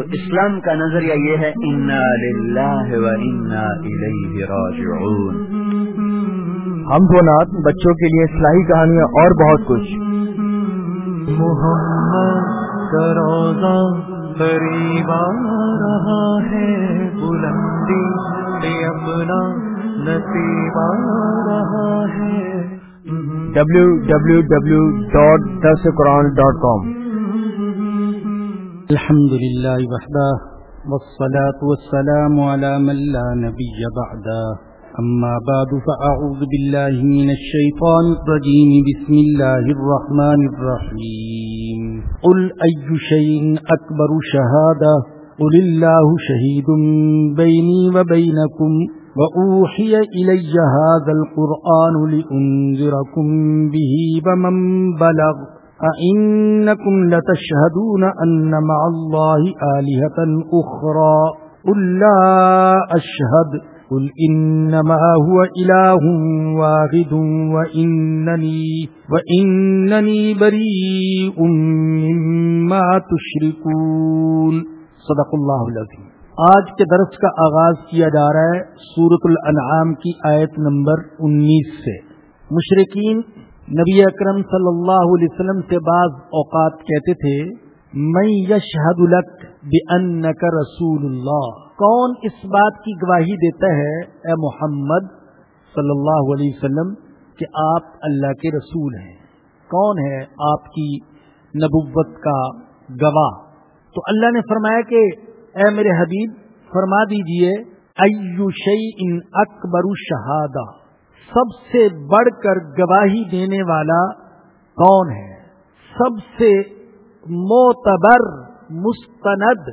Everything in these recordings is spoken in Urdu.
تو اسلام کا نظریہ یہ ہے انا للہ و انا الیہ راجعون. ہم دو نات بچوں کے لیے اصلاحی کہانیاں اور بہت کچھ۔ محمد روزہ قریب آ رہا ہے بلندی اپنا نصیب آ رہا ہے۔ ڈبلو الحمد للہ وحدہ والصلاة والسلام على من لا نبي بعده. أما بعد، فأعوذ بالله من الشيطان الرجيم. بسم الله الرحمن الرحيم. قل أي شيء أكبر شهادة؟ قل الله شهيد بيني وبينكم، وأوحي إلي هذا القرآن لأنذركم به ومن بلغ. أئنكم لتشهدون أن مع الله آلهة أخرى؟ قل لا أشهد. قل إنما هو إله واحد وإنني, وإنني بريء مما تشركون. صدق الله العظيم. آج کے درس کا آغاز کیا جا رہا ہے سورت الانعام کی آیت نمبر انیس سے۔ مشرقین نبی اکرم صلی اللہ علیہ وسلم سے بعض اوقات کہتے تھے میں یشہد لک بے رسول اللہ. کون اس بات کی گواہی دیتا ہے اے محمد صلی اللہ علیہ وسلم کہ آپ اللہ کے رسول ہیں؟ کون ہے آپ کی نبوت کا گواہ؟ تو اللہ نے فرمایا کہ اے میرے حبیب، فرما دیجیے، ایو شعی ان اکبر شہادہ. سب سے بڑھ کر گواہی دینے والا کون ہے؟ سب سے معتبر مستند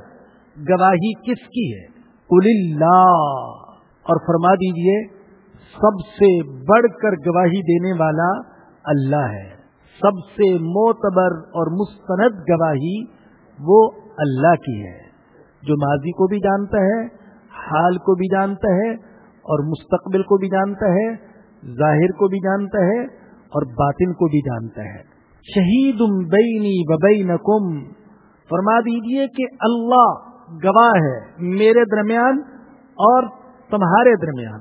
گواہی کس کی ہے؟ کل اللہ۔ اور فرما دیجیے، سب سے بڑھ کر گواہی دینے والا اللہ ہے۔ سب سے معتبر اور مستند گواہی وہ اللہ کی ہے۔ جو ماضی کو بھی جانتا ہے، حال کو بھی جانتا ہے، اور مستقبل کو بھی جانتا ہے ظاہر کو بھی جانتا ہے اور باطن کو بھی جانتا ہے۔ شہید بینی وبینکم فرما دیجیے کہ اللہ گواہ ہے میرے درمیان اور تمہارے درمیان۔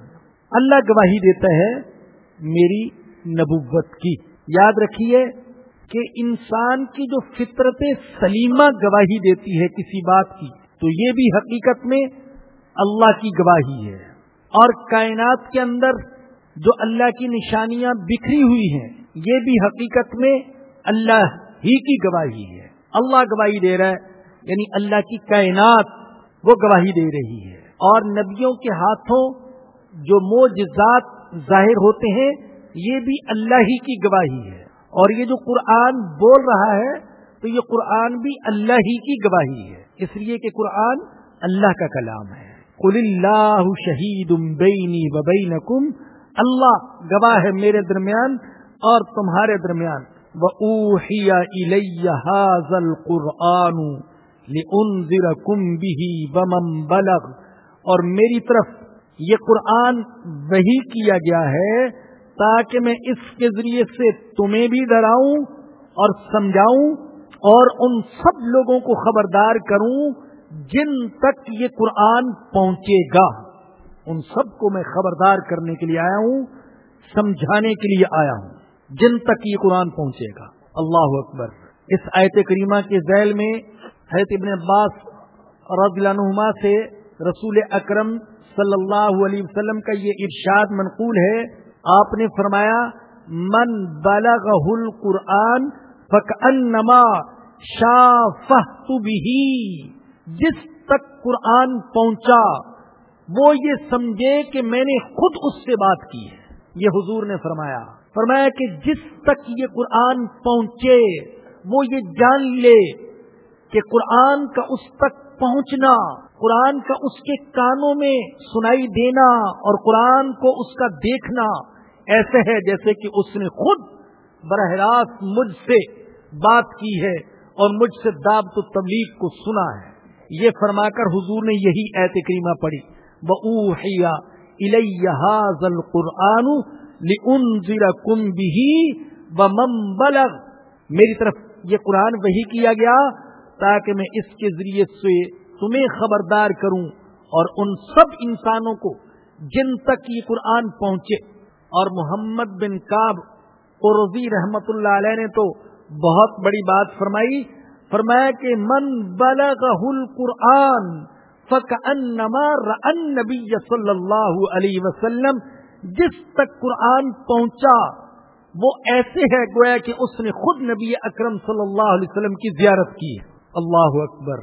اللہ گواہی دیتا ہے میری نبوت کی۔ یاد رکھیے کہ انسان کی جو فطرت سلیمہ گواہی دیتی ہے کسی بات کی، تو یہ بھی حقیقت میں اللہ کی گواہی ہے۔ اور کائنات کے اندر جو اللہ کی نشانیاں بکھری ہوئی ہیں، یہ بھی حقیقت میں اللہ ہی کی گواہی ہے۔ اللہ گواہی دے رہا ہے یعنی اللہ کی کائنات وہ گواہی دے رہی ہے۔ اور نبیوں کے ہاتھوں جو موجزات ظاہر ہوتے ہیں، یہ بھی اللہ ہی کی گواہی ہے۔ اور یہ جو قرآن بول رہا ہے، تو یہ قرآن بھی اللہ ہی کی گواہی ہے۔ اس لیے کہ قرآن اللہ کا کلام ہے۔ قل اللہ شہید بینی و بینکم اللہ گواہ ہے میرے درمیان اور تمہارے درمیان۔ قرآن بلغ۔ اور میری طرف یہ قرآن وہی کیا گیا ہے تاکہ میں اس کے ذریعے سے تمہیں بھی ڈراؤں اور سمجھاؤں اور ان سب لوگوں کو خبردار کروں جن تک یہ قرآن پہنچے گا۔ ان سب کو میں خبردار کرنے کے لیے آیا ہوں، سمجھانے کے لیے آیا ہوں، جن تک یہ قرآن پہنچے گا۔ اللہ اکبر۔ اس آیت کریمہ کے ذیل میں حضرت ابن عباس رضی اللہ عنہما سے رسول اکرم صلی اللہ علیہ وسلم کا یہ ارشاد منقول ہے۔ آپ نے فرمایا، من بلغ القرآن فک انما شاہ بھی جس تک قرآن پہنچا وہ یہ سمجھے کہ میں نے خود اس سے بات کی ہے۔ یہ حضور نے فرمایا فرمایا کہ جس تک یہ قرآن پہنچے، وہ یہ جان لے کہ قرآن کا اس تک پہنچنا، قرآن کا اس کے کانوں میں سنائی دینا اور قرآن کو اس کا دیکھنا ایسے ہے جیسے کہ اس نے خود براہ راست مجھ سے بات کی ہے اور مجھ سے دعوت و تبلیغ کو سنا ہے۔ یہ فرما کر حضور نے یہی ایت کریمہ پڑھی۔ بوحیا الحاظ بھی بلغ میری طرف یہ قرآن وہی کیا گیا تاکہ میں اس کے ذریعے سے تمہیں خبردار کروں اور ان سب انسانوں کو جن تک یہ قرآن پہنچے۔ اور محمد بن کاب قرضی رحمت اللہ علیہ نے تو بہت بڑی بات فرمائی۔ فرمایا کہ من بلغ القرآن فک ان نبی صلی اللہ علیہ وسلم، جس تک قرآن پہنچا، وہ ایسے ہے گویا کہ اس نے خود نبی اکرم صلی اللہ علیہ وسلم کی زیارت کی۔ اللہ اکبر۔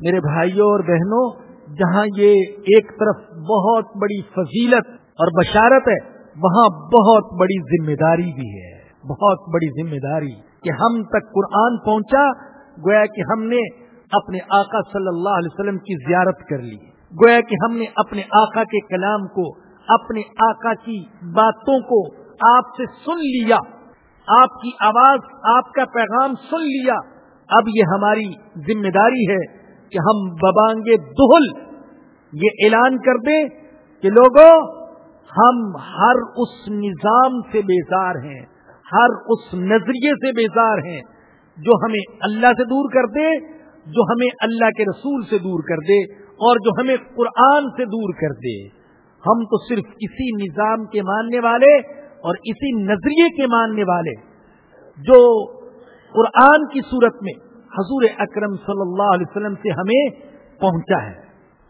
میرے بھائیوں اور بہنوں، جہاں یہ ایک طرف بہت بڑی فضیلت اور بشارت ہے، وہاں بہت بڑی ذمہ داری بھی ہے۔ بہت بڑی ذمہ داری کہ ہم تک قرآن پہنچا، گویا کہ ہم نے اپنے آقا صلی اللہ علیہ وسلم کی زیارت کر لی۔ گویا کہ ہم نے اپنے آقا کے کلام کو، اپنے آقا کی باتوں کو آپ سے سن لیا۔ آپ کی آواز، آپ کا پیغام سن لیا۔ اب یہ ہماری ذمہ داری ہے کہ ہم ببانگے دہل۔ یہ اعلان کر دیں کہ لوگوں ہم ہر اس نظام سے بیزار ہیں، ہر اس نظریے سے بیزار ہیں جو ہمیں اللہ سے دور کر دے۔ جو ہمیں اللہ کے رسول سے دور کر دے اور جو ہمیں قرآن سے دور کر دے۔ ہم تو صرف اسی نظام کے ماننے والے اور اسی نظریے کے ماننے والے۔ جو قرآن کی صورت میں حضور اکرم صلی اللہ علیہ وسلم سے ہمیں پہنچا ہے۔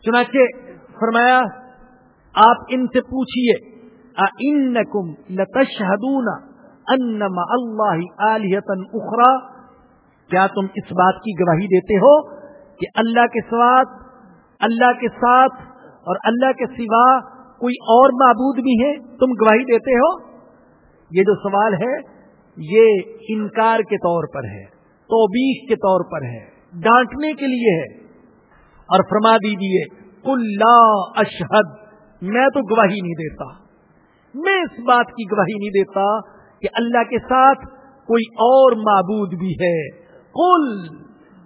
چنانچہ فرمایا، آپ ان سے پوچھیے لتشہدون انما اللہ علیہتن اخرا کیا تم اس بات کی گواہی دیتے ہو کہ اللہ کے ساتھ، اللہ کے ساتھ اور اللہ کے سوا کوئی اور معبود بھی ہے تم گواہی دیتے ہو؟ یہ جو سوال ہے، یہ انکار کے طور پر ہے، توبیخ کے طور پر ہے، ڈانٹنے کے لیے ہے۔ اور فرما دیجیے کل اشہد، میں تو گواہی نہیں دیتا۔ میں اس بات کی گواہی نہیں دیتا کہ اللہ کے ساتھ کوئی اور معبود بھی ہے۔ کل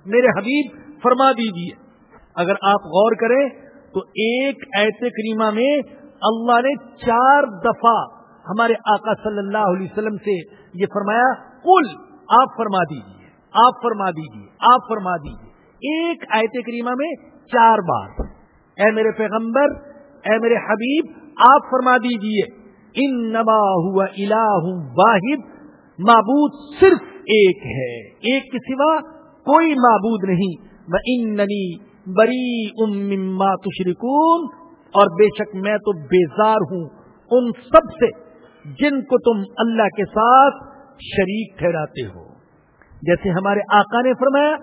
میرے حبیب، فرما دیجیے اگر آپ غور کریں تو ایک ایسے کریمہ میں اللہ نے چار دفعہ ہمارے آقا صلی اللہ علیہ وسلم سے یہ فرمایا کل آپ فرما دیجیے آپ فرما دیجیے آپ فرما دیجیے ایک آیت کریمہ میں چار بار۔ اے میرے پیغمبر، اے میرے حبیب، آپ فرما دیجیے ان نبا ہوا واحد معبود صرف ایک ہے، ایک کے سوا کوئی معبود نہیں۔ میں ان بری اما تشرکون، اور بے شک میں تو بیزار ہوں۔ ان سب سے جن کو تم اللہ کے ساتھ شریک ٹھہراتے ہو۔ جیسے ہمارے آقا نے فرمایا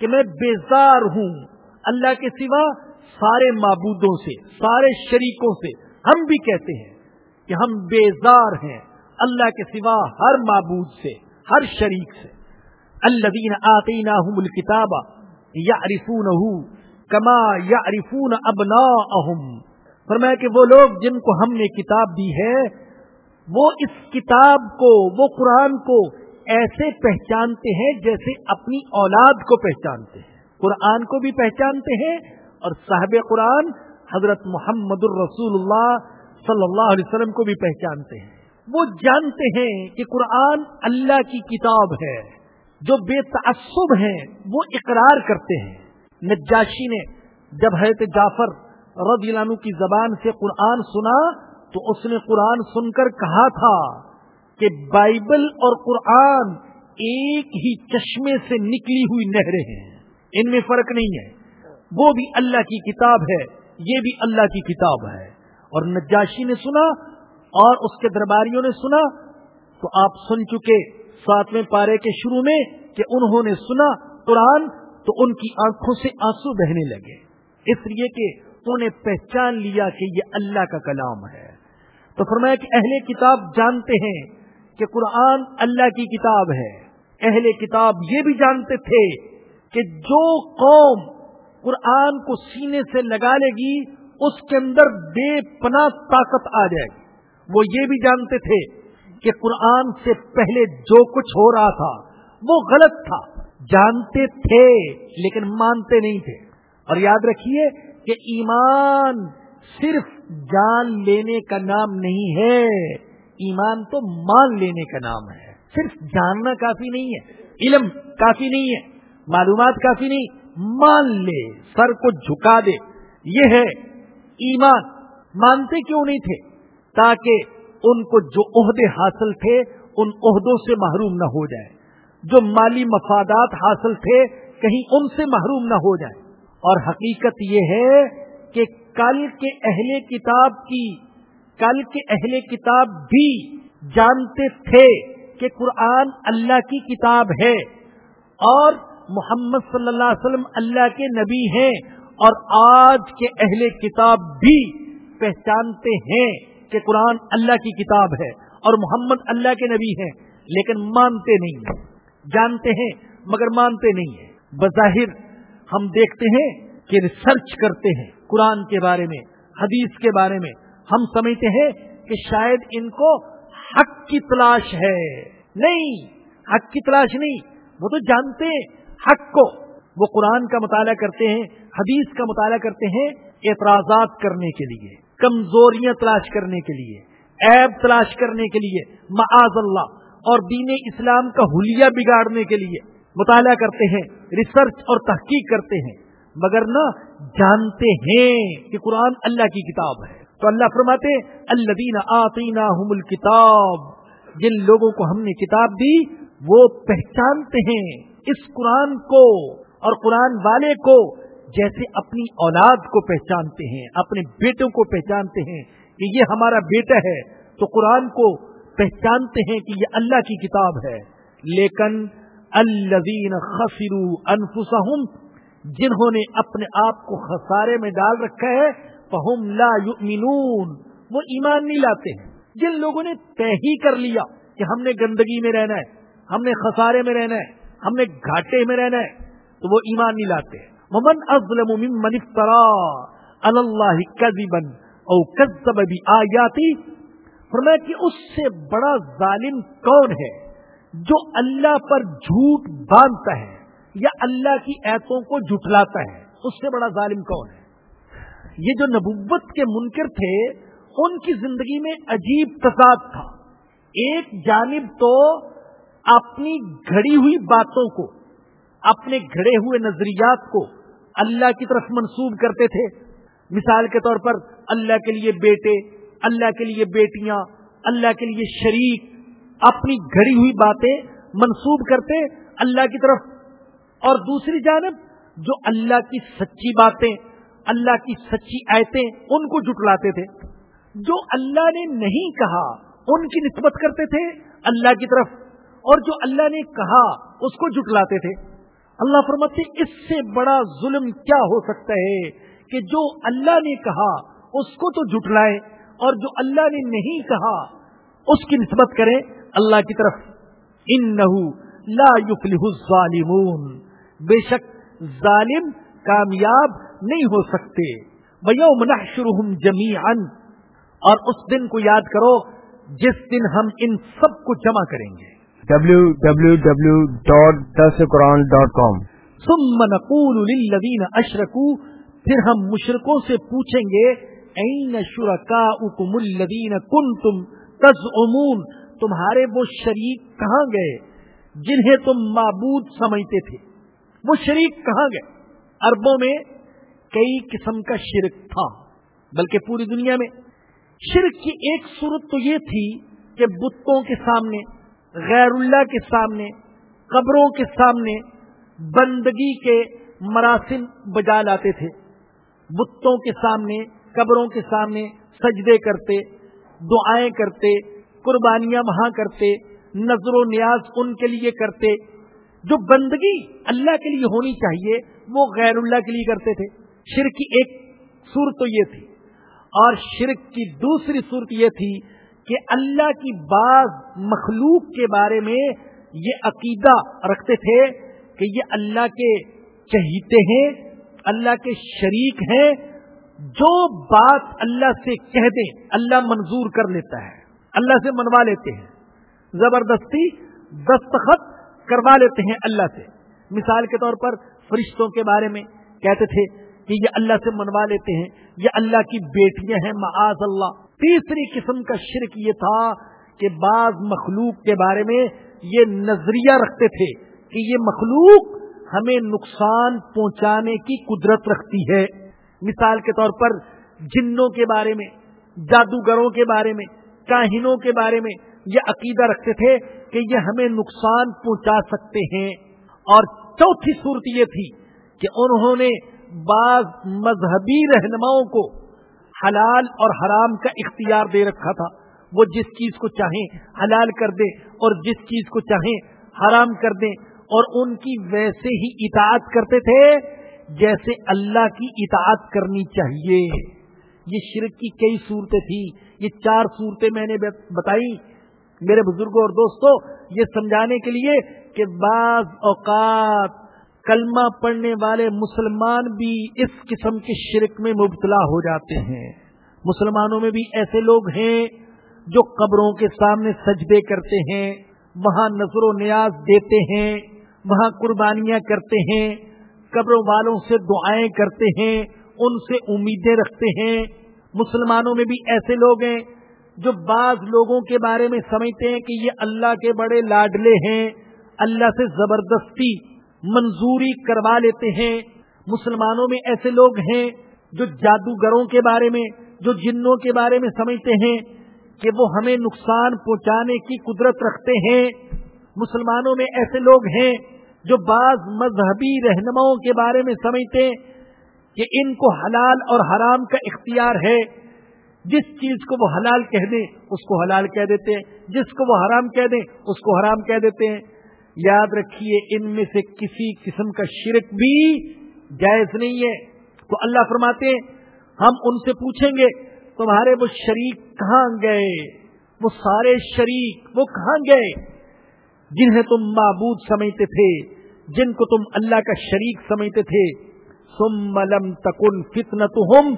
کہ میں بیزار ہوں۔ اللہ کے سوا سارے معبودوں سے، سارے شریکوں سے ہم بھی کہتے ہیں کہ ہم بیزار ہیں۔ اللہ کے سوا ہر معبود سے، ہر شریک سے۔ اللہ دین آتی نا کتاب یا ارفون کما یا ارفون ابنا فرمایا کہ وہ لوگ جن کو ہم نے کتاب دی ہے، وہ اس کتاب کو، وہ قرآن کو ایسے پہچانتے ہیں جیسے اپنی اولاد کو پہچانتے ہیں۔ قرآن کو بھی پہچانتے ہیں اور صاحب قرآن حضرت محمد الرسول اللہ صلی اللہ علیہ وسلم کو بھی پہچانتے ہیں۔ وہ جانتے ہیں کہ قرآن اللہ کی کتاب ہے، جو بے تعصب ہیں، وہ اقرار کرتے ہیں۔ نجاشی نے جب حضرت جعفر رضی اللہ عنہ کی زبان سے قرآن سنا، تو اس نے قرآن سن کر کہا تھا کہ بائبل اور قرآن ایک ہی چشمے سے نکلی ہوئی نہریں ہیں۔ ان میں فرق نہیں ہے۔ وہ بھی اللہ کی کتاب ہے، یہ بھی اللہ کی کتاب ہے۔ اور نجاشی نے سنا اور اس کے درباریوں نے سنا تو آپ سن چکے ساتویں پارے کے شروع میں کہ انہوں نے سنا قرآن تو ان کی آنکھوں سے آنسو بہنے لگے۔ اس لیے کہ انہیں پہچان لیا کہ یہ اللہ کا کلام ہے۔ تو فرمایا کہ اہل کتاب جانتے ہیں کہ قرآن اللہ کی کتاب ہے۔ اہل کتاب یہ بھی جانتے تھے کہ جو قوم قرآن کو سینے سے لگا لے گی، اس کے اندر بے پناہ طاقت آ جائے گی۔ وہ یہ بھی جانتے تھے کہ قرآن سے پہلے جو کچھ ہو رہا تھا، وہ غلط تھا۔ جانتے تھے، لیکن مانتے نہیں تھے۔ اور یاد رکھیے کہ ایمان صرف جان لینے کا نام نہیں ہے، ایمان تو مان لینے کا نام ہے۔ صرف جاننا کافی نہیں ہے، علم کافی نہیں ہے، معلومات کافی نہیں۔ مان لے، سر کو جھکا دے۔ یہ ہے ایمان۔ مانتے کیوں نہیں تھے؟ تاکہ ان کو جو عہدے حاصل تھے، ان عہدوں سے محروم نہ ہو جائے۔ جو مالی مفادات حاصل تھے، کہیں ان سے محروم نہ ہو جائے۔ اور حقیقت یہ ہے کہ کل کے اہل کتاب کی، کل کے اہل کتاب بھی جانتے تھے کہ قرآن اللہ کی کتاب ہے۔ اور محمد صلی اللہ علیہ وسلم اللہ کے نبی ہیں۔ اور آج کے اہل کتاب بھی پہچانتے ہیں۔ کہ قرآن اللہ کی کتاب ہے اور محمد اللہ کے نبی ہیں، لیکن مانتے نہیں ہیں۔ جانتے ہیں، مگر مانتے نہیں ہیں۔ بظاہر ہم دیکھتے ہیں کہ ریسرچ کرتے ہیں قرآن کے بارے میں، حدیث کے بارے میں۔ ہم سمجھتے ہیں کہ شاید ان کو حق کی تلاش ہے۔ نہیں، حق کی تلاش نہیں۔ وہ تو جانتے ہیں حق کو۔ وہ قرآن کا مطالعہ کرتے ہیں، حدیث کا مطالعہ کرتے ہیں اعتراضات کرنے کے لیے۔ کمزوریاں تلاش کرنے کے لیے، عیب تلاش کرنے کے لیے، معاذ اللہ، اور دین اسلام کا حلیہ بگاڑنے کے لیے مطالعہ کرتے ہیں ریسرچ اور تحقیق کرتے ہیں۔ مگر نہ جانتے ہیں کہ قرآن اللہ کی کتاب ہے۔ تو اللہ فرماتے اللہ آتینا کتاب جن لوگوں کو ہم نے کتاب دی، وہ پہچانتے ہیں اس قرآن کو اور قرآن والے کو۔ جیسے اپنی اولاد کو پہچانتے ہیں، اپنے بیٹوں کو پہچانتے ہیں کہ یہ ہمارا بیٹا ہے، تو قرآن کو پہچانتے ہیں کہ یہ اللہ کی کتاب ہے۔ لیکن الذین خسروا انفسهم جنہوں نے اپنے آپ کو خسارے میں ڈال رکھا ہے، فہم لا یؤمنون۔ وہ ایمان نہیں لاتے۔ ہیں جن لوگوں نے طے ہی کر لیا کہ ہم نے گندگی میں رہنا ہے، ہم نے خسارے میں رہنا ہے، ہم نے گھاٹے میں رہنا ہے، تو وہ ایمان نہیں لاتے۔ ہیں ممن ازلم ممن افترا اللہ کذبا او کذب بھی آیاتی فرمایا کہ اس سے بڑا ظالم کون ہے جو اللہ پر جھوٹ باندھتا ہے یا اللہ کی ایتوں کو جھٹلاتا ہے؟ اس سے بڑا ظالم کون ہے؟ یہ جو نبوت کے منکر تھے، ان کی زندگی میں عجیب تصاد تھا۔ ایک جانب تو اپنی گھڑی ہوئی باتوں کو اپنے گھڑے ہوئے نظریات کو اللہ کی طرف منسوب کرتے تھے۔ مثال کے طور پر اللہ کے لیے بیٹے، اللہ کے لیے بیٹیاں، اللہ کے لیے شریک، اپنی گھڑی ہوئی باتیں منسوب کرتے اللہ کی طرف۔ اور دوسری جانب جو اللہ کی سچی باتیں، اللہ کی سچی آیتیں ان کو جٹلاتے تھے۔ جو اللہ نے نہیں کہا، ان کی نسبت کرتے تھے اللہ کی طرف۔ اور جو اللہ نے کہا، اس کو جٹلاتے تھے۔ اللہ فرماتے اس سے بڑا ظلم کیا ہو سکتا ہے کہ جو اللہ نے کہا اس کو تو جٹلائے اور جو اللہ نے نہیں کہا اس کی نسبت کریں اللہ کی طرف۔ ان لا يفلح الظالمون۔ بے شک ظالم کامیاب نہیں ہو سکتے۔ اور اس دن کو یاد کرو جس دن ہم ان سب کو جمع کریں گے۔ ڈبلو ثم نقول للذین اشرکو پھر ہم مشرکوں سے پوچھیں گے این شرکاؤکم الذین کنتم تزعمون؟ تمہارے وہ شریک کہاں گئے جنہیں تم معبود سمجھتے تھے؟ وہ شریک کہاں گئے؟ اربوں میں کئی قسم کا شرک تھا، بلکہ پوری دنیا میں۔ شرک کی ایک صورت تو یہ تھی کہ بتوں کے سامنے غیر اللہ کے سامنے، قبروں کے سامنے بندگی کے مراسم بجا لاتے تھے۔ بتوں کے سامنے، قبروں کے سامنے سجدے کرتے، دعائیں کرتے، قربانیاں وہاں کرتے، نظر و نیاز ان کے لیے کرتے۔ جو بندگی اللہ کے لیے ہونی چاہیے، وہ غیر اللہ کے لیے کرتے تھے۔ شرک کی ایک صورت تو یہ تھی۔ اور شرک کی دوسری صورت یہ تھی کہ اللہ کی بعض مخلوق کے بارے میں یہ عقیدہ رکھتے تھے کہ یہ اللہ کے چہیتے ہیں، اللہ کے شریک ہیں، جو بات اللہ سے کہہ دیں اللہ منظور کر لیتا ہے، اللہ سے منوا لیتے ہیں۔ زبردستی دستخط کروا لیتے ہیں اللہ سے۔ مثال کے طور پر فرشتوں کے بارے میں کہتے تھے کہ یہ اللہ سے منوا لیتے ہیں، یہ اللہ کی بیٹیاں ہیں، معاذ اللہ۔ تیسری قسم کا شرک یہ تھا کہ بعض مخلوق کے بارے میں یہ نظریہ رکھتے تھے کہ یہ مخلوق ہمیں نقصان پہنچانے کی قدرت رکھتی ہے۔ مثال کے طور پر جنوں کے بارے میں، جادوگروں کے بارے میں، کاہنوں کے بارے میں یہ عقیدہ رکھتے تھے کہ یہ ہمیں نقصان پہنچا سکتے ہیں۔ اور چوتھی صورت یہ تھی کہ انہوں نے بعض مذہبی رہنماؤں کو حلال اور حرام کا اختیار دے رکھا تھا۔ وہ جس چیز کو چاہیں حلال کر دیں اور جس چیز کو چاہیں حرام کر دیں اور ان کی ویسے ہی اطاعت کرتے تھے جیسے اللہ کی اطاعت کرنی چاہیے۔ یہ شرک کی کئی صورتیں تھی یہ چار صورتیں میں نے بتائی۔ میرے بزرگوں اور دوستوں، یہ سمجھانے کے لیے کہ بعض اوقات کلمہ پڑھنے والے مسلمان بھی اس قسم کے شرک میں مبتلا ہو جاتے ہیں۔ مسلمانوں میں بھی ایسے لوگ ہیں جو قبروں کے سامنے سجدے کرتے ہیں، وہاں نظر و نیاز دیتے ہیں، وہاں قربانیاں کرتے ہیں، قبروں والوں سے دعائیں کرتے ہیں، ان سے امیدیں رکھتے ہیں۔ مسلمانوں میں بھی ایسے لوگ ہیں جو بعض لوگوں کے بارے میں سمجھتے ہیں کہ یہ اللہ کے بڑے لاڈلے ہیں، اللہ سے زبردستی منظوری کروا لیتے ہیں۔ مسلمانوں میں ایسے لوگ ہیں جو جادوگروں کے بارے میں، جو جنوں کے بارے میں سمجھتے ہیں کہ وہ ہمیں نقصان پہنچانے کی قدرت رکھتے ہیں۔ مسلمانوں میں ایسے لوگ ہیں جو بعض مذہبی رہنماؤں کے بارے میں سمجھتے کہ ان کو حلال اور حرام کا اختیار ہے۔ جس چیز کو وہ حلال کہہ دیں، اس کو حلال کہہ دیتے ہیں جس کو وہ حرام کہہ دیں، اس کو حرام کہہ دیتے۔ ہیں یاد رکھیے ان میں سے کسی قسم کا شرک بھی جائز نہیں ہے۔ تو اللہ فرماتے ہیں، ہم ان سے پوچھیں گے، تمہارے وہ شریک کہاں گئے؟ وہ سارے شریک وہ کہاں گئے؟ جنہیں تم معبود سمجھتے تھے، جن کو تم اللہ کا شریک سمجھتے تھے۔ سم ملم تکن فتن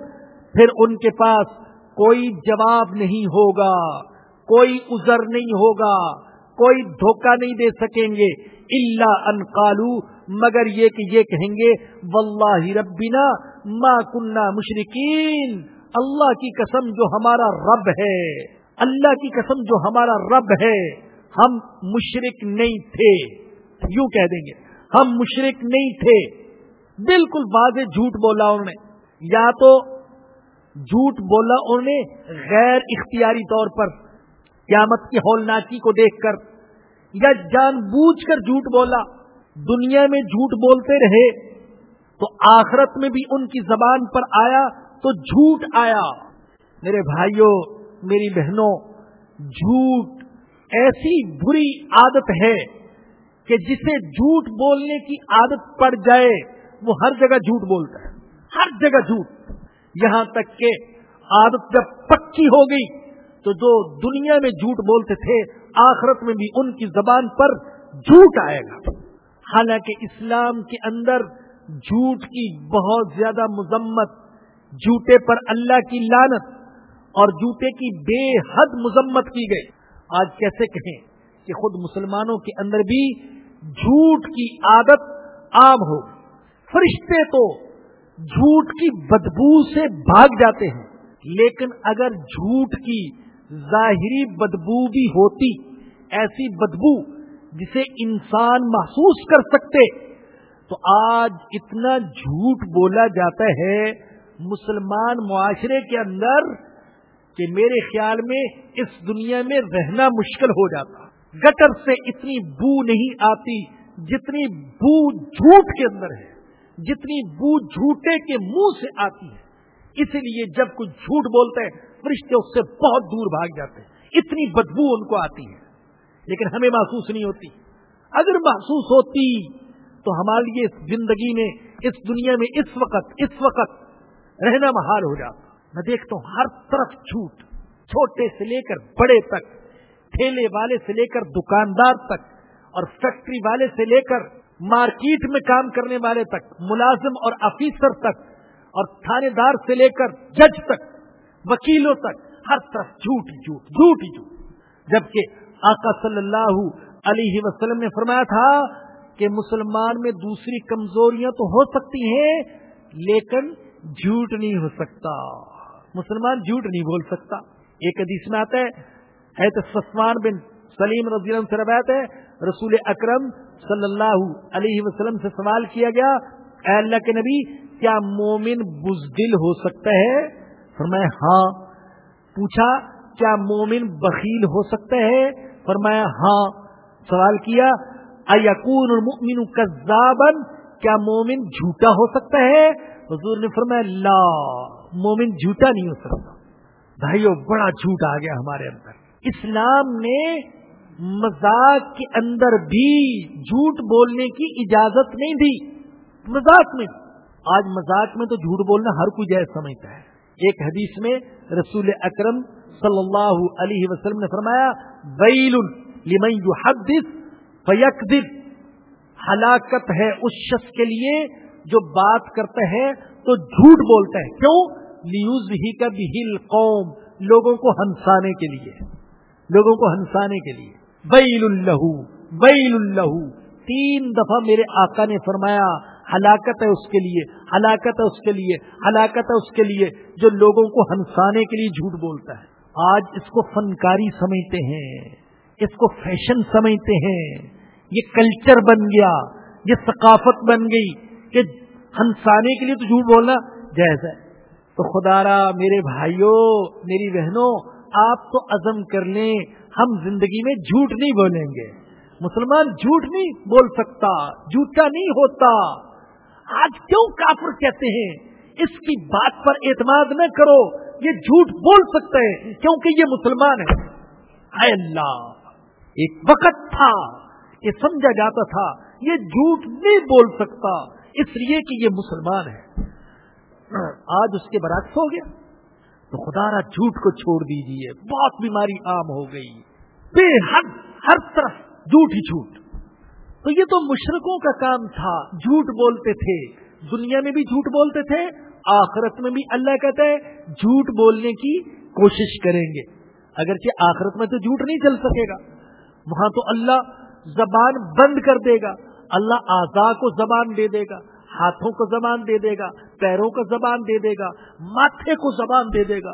پھر ان کے پاس کوئی جواب نہیں ہوگا، کوئی ازر نہیں ہوگا۔ کوئی دھوکہ نہیں دے سکیں گے۔ اللہ ان قالو مگر یہ کہ یہ کہیں گے واللہ ربنا ما کنہ مشرقین اللہ کی قسم جو ہمارا رب ہے۔ اللہ کی قسم جو ہمارا رب ہے۔ ہم مشرق نہیں تھے۔ یوں کہہ دیں گے۔ ہم مشرق نہیں تھے۔ بالکل واضح جھوٹ بولا انہوں نے۔ یا تو جھوٹ بولا انہوں نے غیر اختیاری طور پر۔ قیامت کی ہولناکی کو دیکھ کر یا جان بوجھ کر جھوٹ بولا، دنیا میں جھوٹ بولتے رہے، تو آخرت میں بھی ان کی زبان پر آیا، تو جھوٹ آیا۔ میرے بھائیوں میری بہنوں، جھوٹ ایسی بری عادت ہے کہ جسے جھوٹ بولنے کی عادت پڑ جائے، وہ ہر جگہ جھوٹ بولتا ہے۔ ہر جگہ جھوٹ۔ یہاں تک کہ عادت جب پکی ہو گئی تو جو دنیا میں جھوٹ بولتے تھے، آخرت میں بھی ان کی زبان پر جھوٹ آئے گا۔ حالانکہ اسلام کے اندر جھوٹ کی بہت زیادہ مذمت، جھوٹے پر اللہ کی لانت اور جھوٹے کی بے حد مذمت کی گئی۔ آج کیسے کہیں کہ خود مسلمانوں کے اندر بھی جھوٹ کی عادت عام ہو۔ فرشتے تو جھوٹ کی بدبو سے بھاگ جاتے ہیں، لیکن اگر جھوٹ کی ظاہری بدبو بھی ہوتی، ایسی بدبو جسے انسان محسوس کر سکتے۔ تو آج اتنا جھوٹ بولا جاتا ہے مسلمان معاشرے کے اندر کہ میرے خیال میں اس دنیا میں رہنا مشکل ہو جاتا۔ گٹر سے اتنی بو نہیں آتی جتنی بو جھوٹ کے اندر ہے، جتنی بو جھوٹے کے منہ سے آتی ہے۔ اسی لیے جب کوئی جھوٹ بولتے ہیں فرشتے اس سے بہت دور بھاگ جاتے ہیں۔ اتنی بدبو ان کو آتی ہے۔ لیکن ہمیں محسوس نہیں ہوتی۔ اگر محسوس ہوتی تو ہمارے لیے اس زندگی میں، اس دنیا میں اس وقت اس وقت رہنا محال ہو جاتا۔ میں دیکھتا ہوں ہر طرف چھوٹ چھوٹے سے لے کر بڑے تک، ٹھیلے والے سے لے کر دکاندار تک اور فیکٹری والے سے لے کر مارکیٹ میں کام کرنے والے تک، ملازم اور افیسر تک اور تھانے دار سے لے کر جج تک۔ وکیلوں تک ہر طرف جھوٹ جھوٹ جھوٹ جھوٹ۔ جبکہ آقا صلی اللہ علیہ وسلم نے فرمایا تھا کہ مسلمان میں دوسری کمزوریاں تو ہو سکتی ہیں، لیکن جھوٹ نہیں ہو سکتا۔ مسلمان جھوٹ نہیں بول سکتا۔ ایک حدیث میں آتا ہے سسمان بن سلیم رضی اللہ سے روایت ہے، رسول اکرم صلی اللہ علیہ وسلم سے سوال کیا گیا، اے اللہ کے نبی، کیا مومن بزدل ہو سکتا ہے؟ فرمایا ہاں. پوچھا، کیا مومن بخیل ہو سکتا ہے؟ فرمایا ہاں. سوال کیا، ایکون المؤمن کذابن کیا مومن جھوٹا ہو سکتا ہے؟ حضور نے فرمایا، لا، مومن جھوٹا نہیں ہو سکتا۔ بھائیو، بڑا جھوٹ آ گیا ہمارے اندر۔ اسلام نے مذاق کے اندر بھی جھوٹ بولنے کی اجازت نہیں دی۔ مذاق میں۔ آج مذاق میں تو جھوٹ بولنا ہر کوئی جائز سمجھتا ہے۔ ایک حدیث میں رسول اکرم صلی اللہ علیہ وسلم نے فرمایا، ویل لمن يحدث فیکذب. ہلاکت ہے اس شخص کے لیے جو بات کرتا ہے تو جھوٹ بولتا ہے کیوں؟ نیوز ہی کا بہل قوم لوگوں کو ہنسانے کے لیے۔ لوگوں کو ہنسانے کے لیے۔ بیل اللہ بیل اللہ تین دفعہ میرے آقا نے فرمایا ہلاکت ہے اس کے لیے، ہلاکت ہے اس کے لیے، ہلاکت ہے اس کے لیے، جو لوگوں کو ہنسانے کے لیے جھوٹ بولتا ہے۔ آج اس کو فنکاری سمجھتے ہیں، اس کو فیشن سمجھتے ہیں۔ یہ کلچر بن گیا، یہ ثقافت بن گئی کہ ہنسانے کے لیے تو جھوٹ بولنا جائز ہے۔ تو خدا را میرے بھائیوں، میری بہنوں، آپ تو عزم کر لیں، ہم زندگی میں جھوٹ نہیں بولیں گے۔ مسلمان جھوٹ نہیں بول سکتا، جھوٹا نہیں ہوتا۔ آج کیوں کافر کہتے ہیں؟ اس کی بات پر اعتماد نہ کرو، یہ جھوٹ بول سکتے ہیں، کیونکہ یہ مسلمان ہے اے اللہ، ایک وقت تھا یہ سمجھا جاتا تھا، یہ جھوٹ نہیں بول سکتا، اس لیے کہ یہ مسلمان ہے آج اس کے برعکس ہو گیا۔ تو خدا را جھوٹ کو چھوڑ دیجیے بہت بیماری عام ہو گئی۔ بے حد ہر طرف جھوٹ ہی جھوٹ۔ تو یہ تو مشرقوں کا کام تھا، جھوٹ بولتے تھے۔ دنیا میں بھی جھوٹ بولتے تھے، آخرت میں بھی اللہ کہتا ہے، جھوٹ بولنے کی کوشش کریں گے۔ اگرچہ آخرت میں تو جھوٹ نہیں چل سکے گا۔ وہاں تو اللہ زبان بند کر دے گا۔ اللہ آزا کو زبان دے دے گا۔ ہاتھوں کو زبان دے دے گا۔ پیروں کو زبان دے دے گا۔ ماتھے کو زبان دے دے گا۔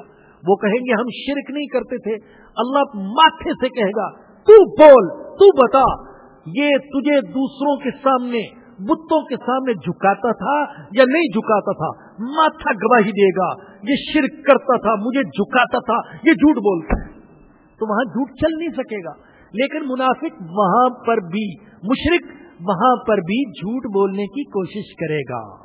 وہ کہیں گے، ہم شرک نہیں کرتے تھے۔ اللہ ماتھے سے کہے گا، تو بول، تو بتا۔ یہ تجھے دوسروں کے سامنے، بتوں کے سامنے جھکاتا تھا یا نہیں جھکاتا تھا؟ ماتھا گواہی دے گا۔ یہ شرک کرتا تھا، مجھے جھکاتا تھا۔ یہ جھوٹ بولتا ہے۔ تو وہاں جھوٹ چل نہیں سکے گا۔ لیکن منافق وہاں پر بھی مشرق وہاں پر بھی جھوٹ بولنے کی کوشش کرے گا۔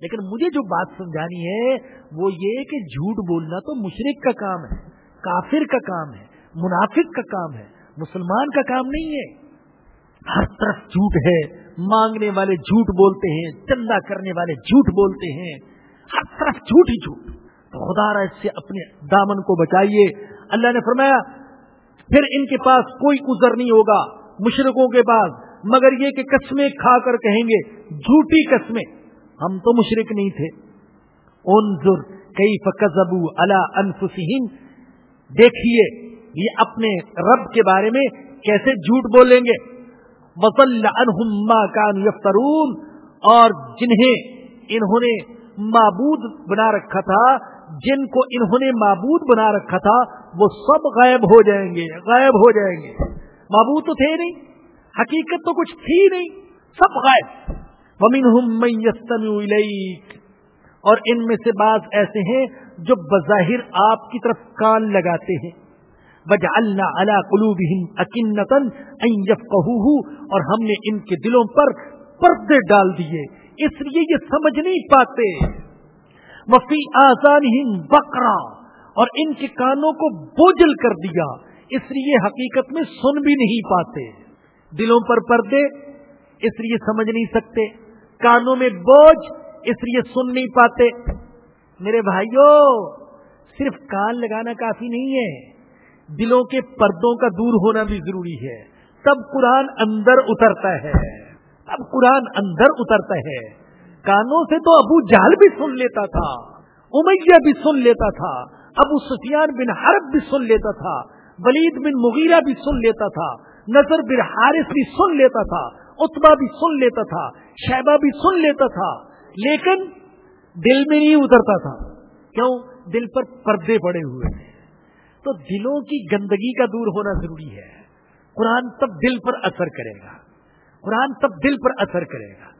لیکن مجھے جو بات سمجھانی ہے، وہ یہ کہ جھوٹ بولنا تو مشرق کا کام ہے، کافر کا کام ہے، منافق کا کام ہے، مسلمان کا کام نہیں ہے۔ ہر طرف جھوٹ ہے۔ مانگنے والے جھوٹ بولتے ہیں، چندہ کرنے والے جھوٹ بولتے ہیں۔ ہر طرف جھوٹ ہی جھوٹ۔ تو خدا را اس سے اپنے دامن کو بچائیے۔ اللہ نے فرمایا، پھر ان کے پاس کوئی عذر نہیں ہوگا۔ مشرقوں کے پاس، مگر یہ کہ قسمیں کھا کر کہیں گے، جھوٹی قسمیں۔ ہم تو مشرق نہیں تھے۔ انظر کئی فکزبو اللہ انفسہم۔ دیکھیے، یہ اپنے رب کے بارے میں کیسے جھوٹ بولیں گے۔ وصل انہم کان یفترون اور جنہیں انہوں نے معبود بنا رکھا تھا، جن کو انہوں نے معبود بنا رکھا تھا، وہ سب غائب ہو جائیں گے، غائب ہو جائیں گے۔ معبود تو تھے نہیں، حقیقت تو کچھ تھی نہیں، سب غائب۔ اور ان میں سے بعض ایسے ہیں جو بظاہر آپ کی طرف کان لگاتے ہیں۔ اور ہم نے ان کے دلوں پر پردے ڈال دیے۔ اس لیے یہ سمجھ نہیں پاتے۔ وفی آسان بکرا اور ان کے کانوں کو بوجھل کر دیا۔ اس لیے حقیقت میں سن بھی نہیں پاتے۔ دلوں پر پردے، اس لیے سمجھ نہیں سکتے۔ کانوں میں بوجھ، اس لیے سن نہیں پاتے۔ میرے بھائیوں صرف کان لگانا کافی نہیں ہے۔ دلوں کے پردوں کا دور ہونا بھی ضروری ہے۔ تب قرآن اندر اترتا ہے۔ اب قرآن اندر اترتا ہے۔ کانوں سے تو ابو جہل بھی سن لیتا تھا، امیہ بھی سن لیتا تھا، ابو سفیان بن حرب بھی سن لیتا تھا، ولید بن مغیرہ بھی سن لیتا تھا، نظر بن حارث بھی سن لیتا تھا اتبا بھی سن لیتا تھا شہبہ بھی سن لیتا تھا۔ لیکن دل میں نہیں اترتا تھا۔ کیوں؟ دل پر پردے پڑے ہوئے ہیں۔ تو دلوں کی گندگی کا دور ہونا ضروری ہے۔ قرآن تب دل پر اثر کرے گا۔ قرآن تب دل پر اثر کرے گا۔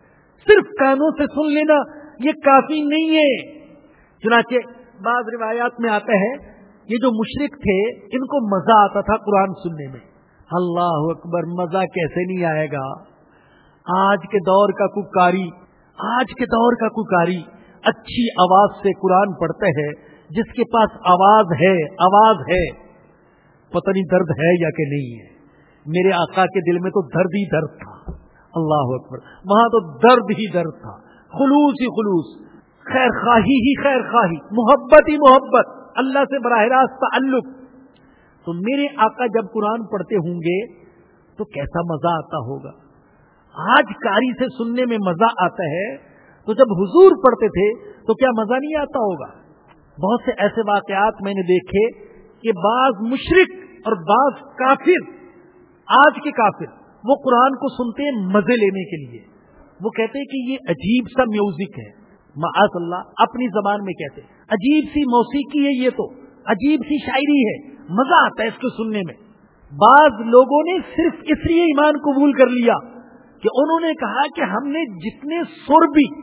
صرف کانوں سے سن لینا یہ کافی نہیں ہے۔ چنانچہ بعض روایات میں آتا ہے، یہ جو مشرق تھے، ان کو مزہ آتا تھا قرآن سننے میں۔ اللہ اکبر، مزہ کیسے نہیں آئے گا؟ آج کے دور کا کاری آج کے دور کا کاری اچھی آواز سے قرآن پڑھتے ہیں جس کے پاس آواز ہے آواز ہے، پتہ نہیں درد ہے یا کہ نہیں ہے۔ میرے آقا کے دل میں تو درد ہی درد تھا۔ اللہ اکبر۔ وہاں تو درد ہی درد تھا۔ خلوص ہی خلوص۔ خیر خواہی ہی خیر خواہی۔ محبت ہی محبت۔ اللہ سے براہ راست تعلق۔ تو میرے آقا جب قرآن پڑھتے ہوں گے تو کیسا مزہ آتا ہوگا۔ آج کاری سے سننے میں مزہ آتا ہے۔ تو جب حضور پڑھتے تھے تو کیا مزہ نہیں آتا ہوگا؟ بہت سے ایسے واقعات میں نے دیکھے کہ بعض مشرق اور بعض کافر، آج کے کافر، وہ قرآن کو سنتے ہیں مزے لینے کے لیے۔ وہ کہتے ہیں کہ یہ عجیب سا میوزک ہے۔ معاذ اللہ، اپنی زبان میں کہتے عجیب سی موسیقی ہے یہ تو، عجیب سی شاعری ہے۔ مزہ آتا ہے اس کو سننے میں۔ بعض لوگوں نے صرف اس لیے ایمان قبول کر لیا کہ انہوں نے کہا کہ ہم نے جتنے سر بھی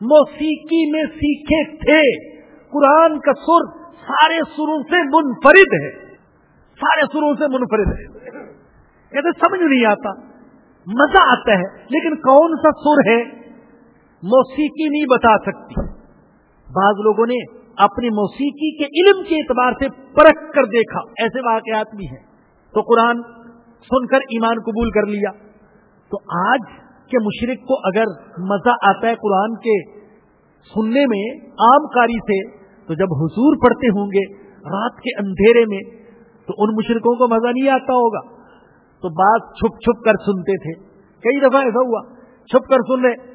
موسیقی میں سیکھے تھے قرآن کا سر سارے سروں سے منفرد ہے۔ سارے سروں سے منفرد ہے۔ کہتے سمجھ نہیں آتا۔ مزہ آتا ہے۔ لیکن کون سا سر ہے؟ موسیقی نہیں بتا سکتی۔ بعض لوگوں نے اپنی موسیقی کے علم کے اعتبار سے پرکھ کر دیکھا۔ ایسے واقعات بھی ہیں۔ تو قرآن سن کر ایمان قبول کر لیا۔ تو آج کے مشرق کو اگر مزہ آتا ہے قرآن کے سننے میں، عام کاری سے تو جب حضور پڑھتے ہوں گے رات کے اندھیرے میں، تو ان مشرقوں کو مزہ نہیں آتا ہوگا۔ تو بات چھپ چھپ کر سنتے تھے۔ کئی دفعہ ایسا ہوا، چھپ کر سن رہے